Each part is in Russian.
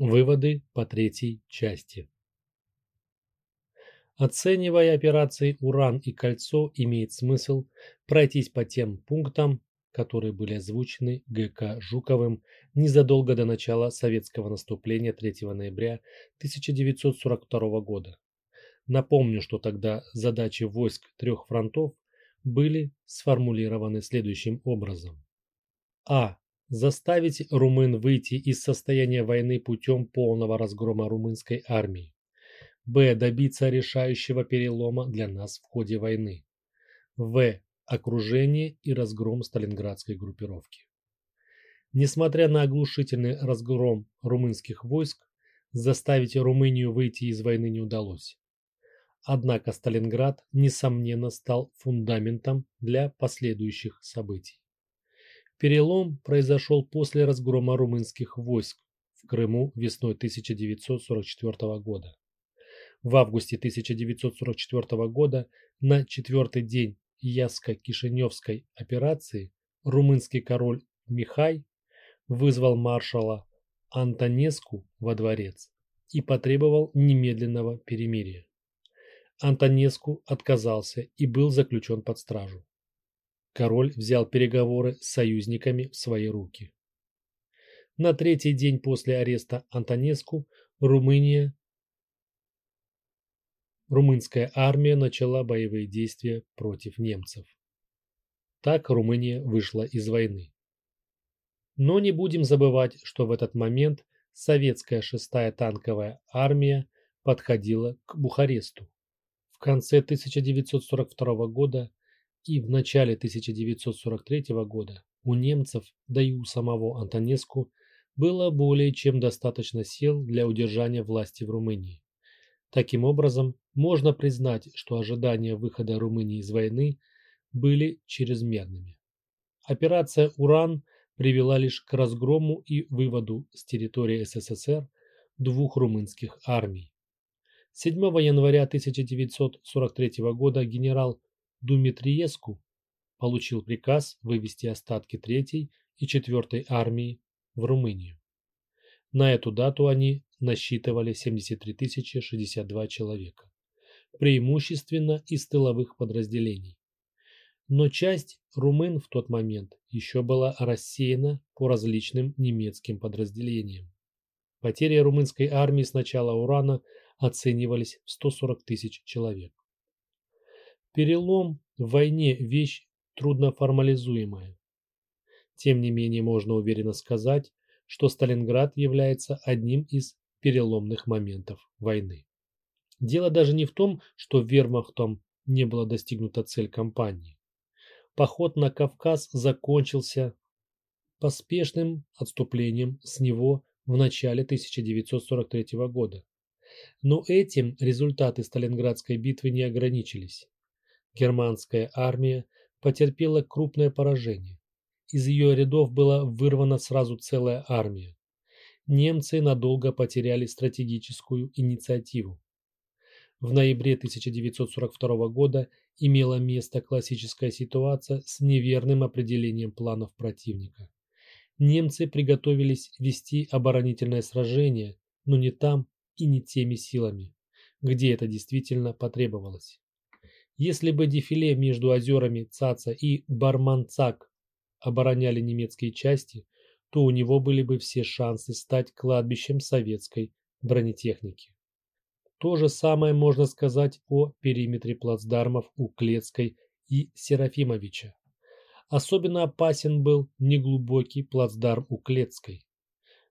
Выводы по третьей части. Оценивая операции «Уран» и «Кольцо», имеет смысл пройтись по тем пунктам, которые были озвучены ГК Жуковым незадолго до начала советского наступления 3 ноября 1942 года. Напомню, что тогда задачи войск трех фронтов были сформулированы следующим образом. А. Заставить румын выйти из состояния войны путем полного разгрома румынской армии. Б. Добиться решающего перелома для нас в ходе войны. В окружение и разгром сталинградской группировки. Несмотря на оглушительный разгром румынских войск, заставить Румынию выйти из войны не удалось. Однако Сталинград, несомненно, стал фундаментом для последующих событий. Перелом произошел после разгрома румынских войск в Крыму весной 1944 года. В августе 1944 года на четвертый день Яско-Кишиневской операции румынский король Михай вызвал маршала Антонеску во дворец и потребовал немедленного перемирия. Антонеску отказался и был заключен под стражу. Король взял переговоры с союзниками в свои руки. На третий день после ареста Антонеску Румыния румынская армия начала боевые действия против немцев. Так Румыния вышла из войны. Но не будем забывать, что в этот момент советская шестая танковая армия подходила к Бухаресту. В конце 1942 года и в начале 1943 года у немцев, да и у самого Антонеску, было более чем достаточно сил для удержания власти в Румынии. Таким образом, можно признать, что ожидания выхода Румынии из войны были чрезмерными. Операция «Уран» привела лишь к разгрому и выводу с территории СССР двух румынских армий. 7 января 1943 года генерал Думитриеску получил приказ вывести остатки 3 и 4 армии в Румынию. На эту дату они насчитывали 73 062 человека преимущественно из тыловых подразделений. Но часть румын в тот момент еще была рассеяна по различным немецким подразделениям. Потери румынской армии с начала Урана оценивались в 140 тысяч человек. Перелом в войне – вещь трудно формализуемая. Тем не менее, можно уверенно сказать, что Сталинград является одним из переломных моментов войны. Дело даже не в том, что вермахтом не была достигнута цель кампании. Поход на Кавказ закончился поспешным отступлением с него в начале 1943 года. Но этим результаты Сталинградской битвы не ограничились. Германская армия потерпела крупное поражение. Из ее рядов была вырвана сразу целая армия. Немцы надолго потеряли стратегическую инициативу. В ноябре 1942 года имела место классическая ситуация с неверным определением планов противника. Немцы приготовились вести оборонительное сражение, но не там и не теми силами, где это действительно потребовалось. Если бы дефиле между озерами Цаца и Барманцак обороняли немецкие части, то у него были бы все шансы стать кладбищем советской бронетехники. То же самое можно сказать о периметре плацдармов у Клецкой и Серафимовича. Особенно опасен был неглубокий плацдарм у Клецкой.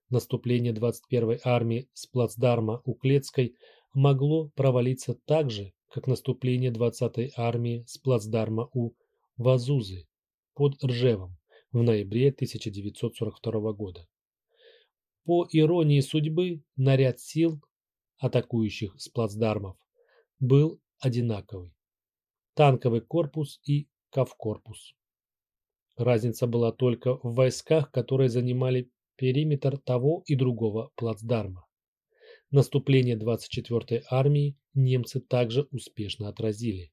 Наступление 21-й армии с плацдарма у Клецкой могло провалиться так же, как наступление 20-й армии с плацдарма у Вазузы под Ржевом в ноябре 1942 года. По иронии судьбы, наряд сил атакующих с плацдармов, был одинаковый. Танковый корпус и кавкорпус. Разница была только в войсках, которые занимали периметр того и другого плацдарма. Наступление 24-й армии немцы также успешно отразили.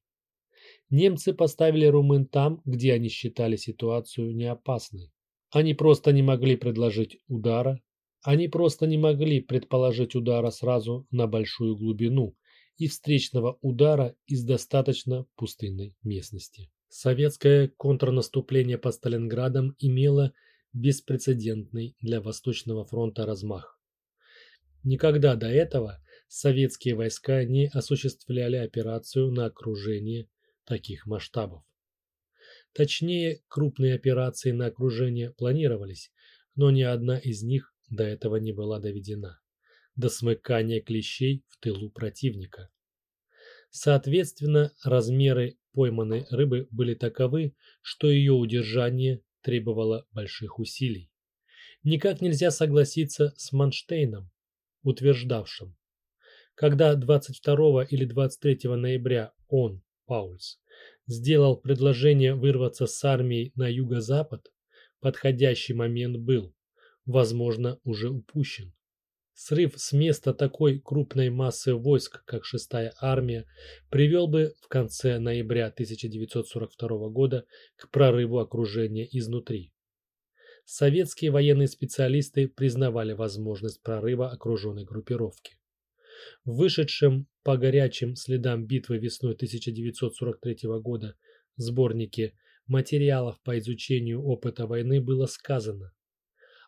Немцы поставили румын там, где они считали ситуацию неопасной. Они просто не могли предложить удара, Они просто не могли предположить удара сразу на большую глубину и встречного удара из достаточно пустынной местности. Советское контрнаступление по Сталинградам имело беспрецедентный для Восточного фронта размах. Никогда до этого советские войска не осуществляли операцию на окружение таких масштабов. Точнее, крупные операции на окружение планировались, но ни одна из них до этого не была доведена до смыкания клещей в тылу противника. Соответственно, размеры пойманной рыбы были таковы, что ее удержание требовало больших усилий. Никак нельзя согласиться с Манштейном, утверждавшим, когда 22 или 23 ноября он, Паульс, сделал предложение вырваться с армией на юго-запад, подходящий момент был, возможно, уже упущен. Срыв с места такой крупной массы войск, как шестая армия, привел бы в конце ноября 1942 года к прорыву окружения изнутри. Советские военные специалисты признавали возможность прорыва окруженной группировки. В вышедшем по горячим следам битвы весной 1943 года сборнике материалов по изучению опыта войны было сказано,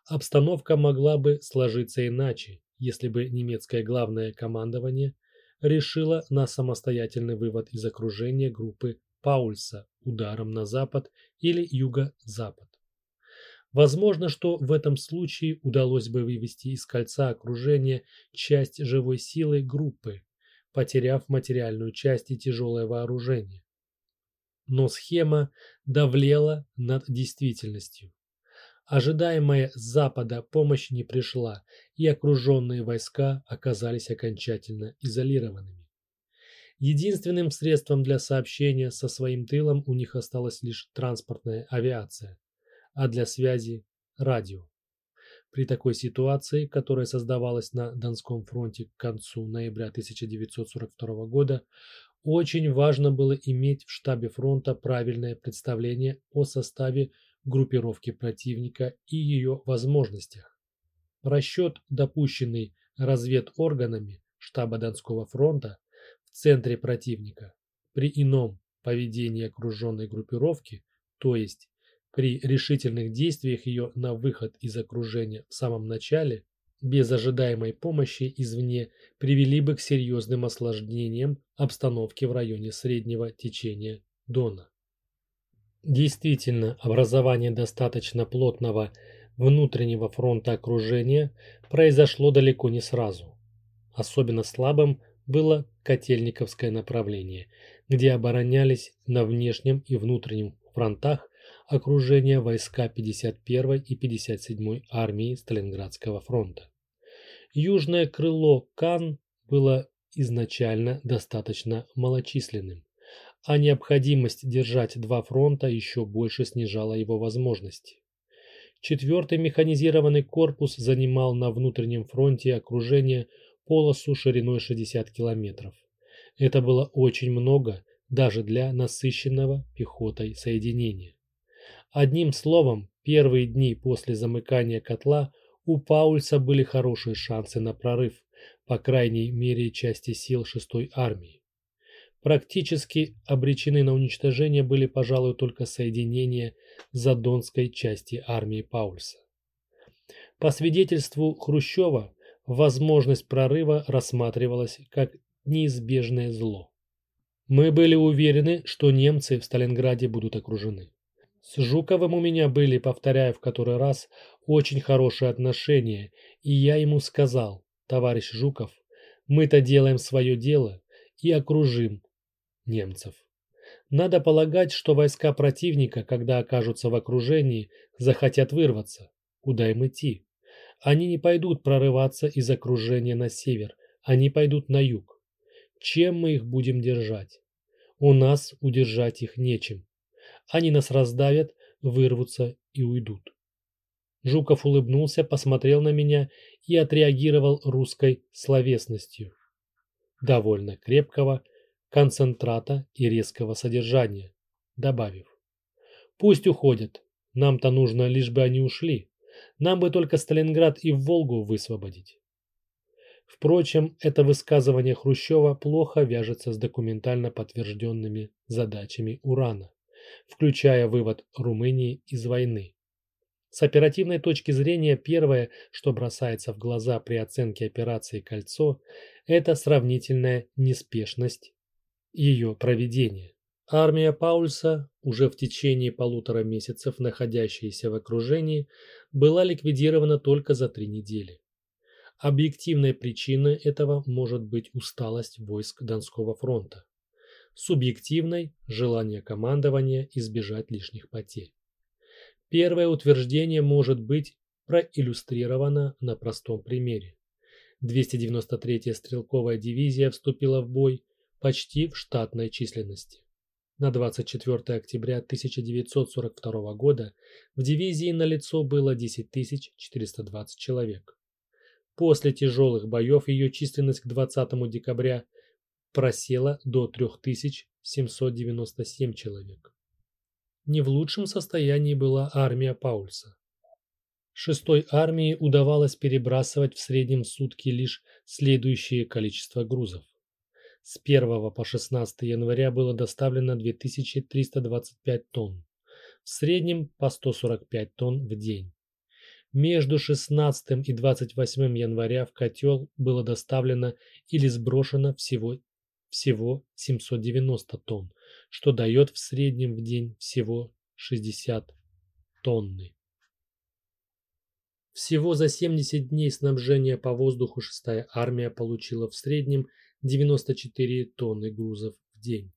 Обстановка могла бы сложиться иначе, если бы немецкое главное командование решило на самостоятельный вывод из окружения группы Паульса ударом на запад или юго-запад. Возможно, что в этом случае удалось бы вывести из кольца окружения часть живой силы группы, потеряв материальную часть и тяжелое вооружение. Но схема давлела над действительностью. Ожидаемая с запада помощь не пришла, и окруженные войска оказались окончательно изолированными. Единственным средством для сообщения со своим тылом у них осталась лишь транспортная авиация, а для связи – радио. При такой ситуации, которая создавалась на Донском фронте к концу ноября 1942 года, очень важно было иметь в штабе фронта правильное представление о составе группировки противника и ее возможностях. Расчет, допущенный разведорганами штаба Донского фронта в центре противника, при ином поведении окруженной группировки, то есть при решительных действиях ее на выход из окружения в самом начале, без ожидаемой помощи извне привели бы к серьезным осложнениям обстановки в районе среднего течения Дона. Действительно, образование достаточно плотного внутреннего фронта окружения произошло далеко не сразу. Особенно слабым было Котельниковское направление, где оборонялись на внешнем и внутреннем фронтах окружения войска 51 и 57 армии Сталинградского фронта. Южное крыло Кан было изначально достаточно малочисленным а необходимость держать два фронта еще больше снижала его возможности. Четвертый механизированный корпус занимал на внутреннем фронте окружение полосу шириной 60 километров. Это было очень много даже для насыщенного пехотой соединения. Одним словом, первые дни после замыкания котла у Паульса были хорошие шансы на прорыв, по крайней мере части сил 6-й армии. Практически обречены на уничтожение были, пожалуй, только соединения Задонской части армии Паульса. По свидетельству Хрущева, возможность прорыва рассматривалась как неизбежное зло. Мы были уверены, что немцы в Сталинграде будут окружены. С Жуковым у меня были, повторяю в который раз, очень хорошие отношения, и я ему сказал, товарищ Жуков, мы-то делаем свое дело и окружим немцев. Надо полагать, что войска противника, когда окажутся в окружении, захотят вырваться. Куда им идти? Они не пойдут прорываться из окружения на север, они пойдут на юг. Чем мы их будем держать? У нас удержать их нечем. Они нас раздавят, вырвутся и уйдут. Жуков улыбнулся, посмотрел на меня и отреагировал русской словесностью. Довольно крепкого, концентрата и резкого содержания, добавив. Пусть уходят, нам-то нужно, лишь бы они ушли. Нам бы только Сталинград и Волгу высвободить. Впрочем, это высказывание Хрущева плохо вяжется с документально подтвержденными задачами Урана, включая вывод Румынии из войны. С оперативной точки зрения, первое, что бросается в глаза при оценке операции «Кольцо», это сравнительная неспешность ее проведения. Армия Паульса, уже в течение полутора месяцев находящаяся в окружении, была ликвидирована только за три недели. Объективной причиной этого может быть усталость войск Донского фронта. Субъективной – желание командования избежать лишних потерь. Первое утверждение может быть проиллюстрировано на простом примере. 293-я стрелковая дивизия вступила в бой почти в штатной численности. На 24 октября 1942 года в дивизии налицо было 10 420 человек. После тяжелых боев ее численность к 20 декабря просела до 3797 человек. Не в лучшем состоянии была армия Паульса. Шестой армии удавалось перебрасывать в среднем сутки лишь следующее количество грузов. С 1 по 16 января было доставлено 2325 тонн, в среднем по 145 тонн в день. Между 16 и 28 января в котел было доставлено или сброшено всего, всего 790 тонн, что дает в среднем в день всего 60 тонны. Всего за 70 дней снабжения по воздуху 6-я армия получила в среднем 94 тонны грузов в день.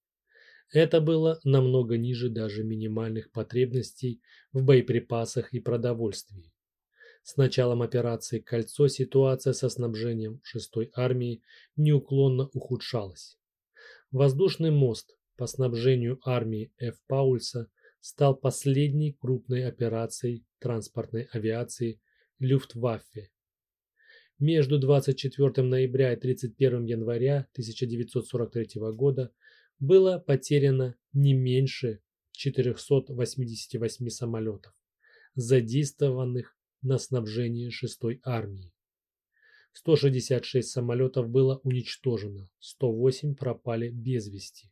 Это было намного ниже даже минимальных потребностей в боеприпасах и продовольствии. С началом операции «Кольцо» ситуация со снабжением 6-й армии неуклонно ухудшалась. Воздушный мост по снабжению армии Ф. Паульса стал последней крупной операцией транспортной авиации Люфтваффе. Между 24 ноября и 31 января 1943 года было потеряно не меньше 488 самолетов, задействованных на снабжении 6-й армии. 166 самолетов было уничтожено, 108 пропали без вести,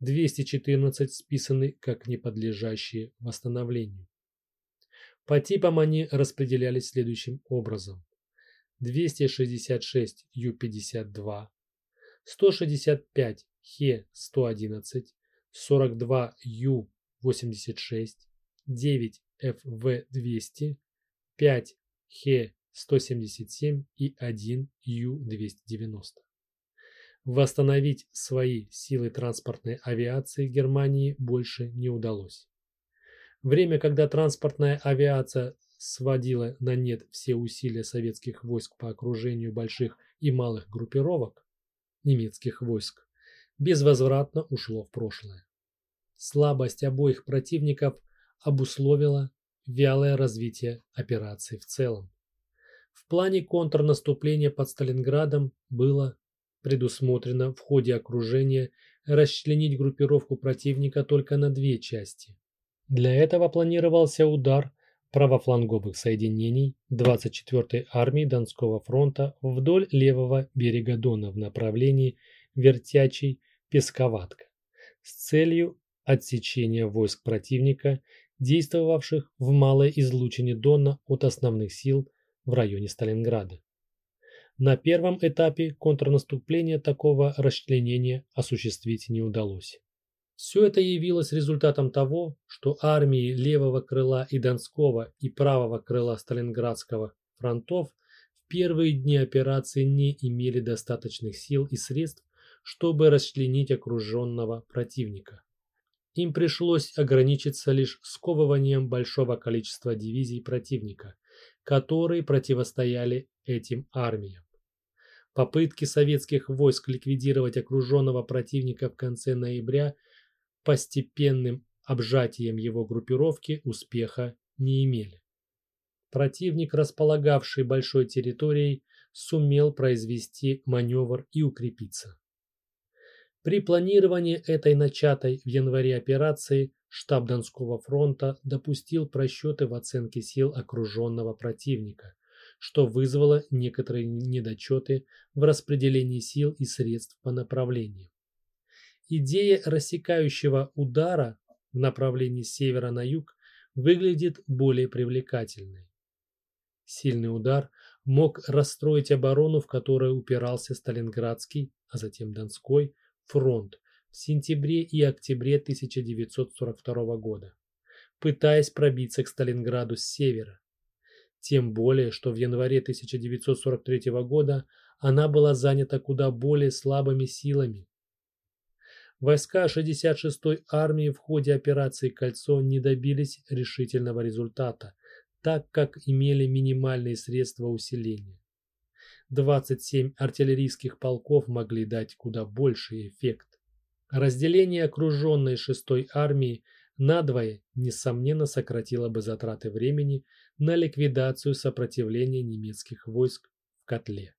214 списаны как неподлежащие восстановлению. По типам они распределялись следующим образом. 266 Ю-52, 165 Хе-111, 42 Ю-86, 9 ФВ-200, 5 Хе-177 и 1 Ю-290. Восстановить свои силы транспортной авиации Германии больше не удалось. Время, когда транспортная авиация сводила на нет все усилия советских войск по окружению больших и малых группировок немецких войск, безвозвратно ушло в прошлое. Слабость обоих противников обусловила вялое развитие операции в целом. В плане контрнаступления под Сталинградом было предусмотрено в ходе окружения расчленить группировку противника только на две части. Для этого планировался удар правофланговых соединений 24-й армии Донского фронта вдоль левого берега Дона в направлении Вертячий-Песковатка с целью отсечения войск противника действовавших в малой излучине Дона от основных сил в районе Сталинграда. На первом этапе контрнаступления такого расчленения осуществить не удалось. Все это явилось результатом того, что армии левого крыла и Донского и правого крыла Сталинградского фронтов в первые дни операции не имели достаточных сил и средств, чтобы расчленить окруженного противника им пришлось ограничиться лишь сковыванием большого количества дивизий противника, которые противостояли этим армиям. Попытки советских войск ликвидировать окруженного противника в конце ноября постепенным обжатием его группировки успеха не имели. Противник, располагавший большой территорией, сумел произвести маневр и укрепиться. При планировании этой начатой в январе операции штаб Донского фронта допустил просчеты в оценке сил окруженного противника, что вызвало некоторые недочеты в распределении сил и средств по направлениям. Идея рассекающего удара в направлении севера на юг выглядит более привлекательной. Сильный удар мог расстроить оборону, в которой упирался Сталинградский, а затем Донской фронт в сентябре и октябре 1942 года, пытаясь пробиться к Сталинграду с севера. Тем более, что в январе 1943 года она была занята куда более слабыми силами. Войска 66-й армии в ходе операции «Кольцо» не добились решительного результата, так как имели минимальные средства усиления. 27 артиллерийских полков могли дать куда больший эффект. Разделение окруженной 6-й армии надвое, несомненно, сократило бы затраты времени на ликвидацию сопротивления немецких войск в котле.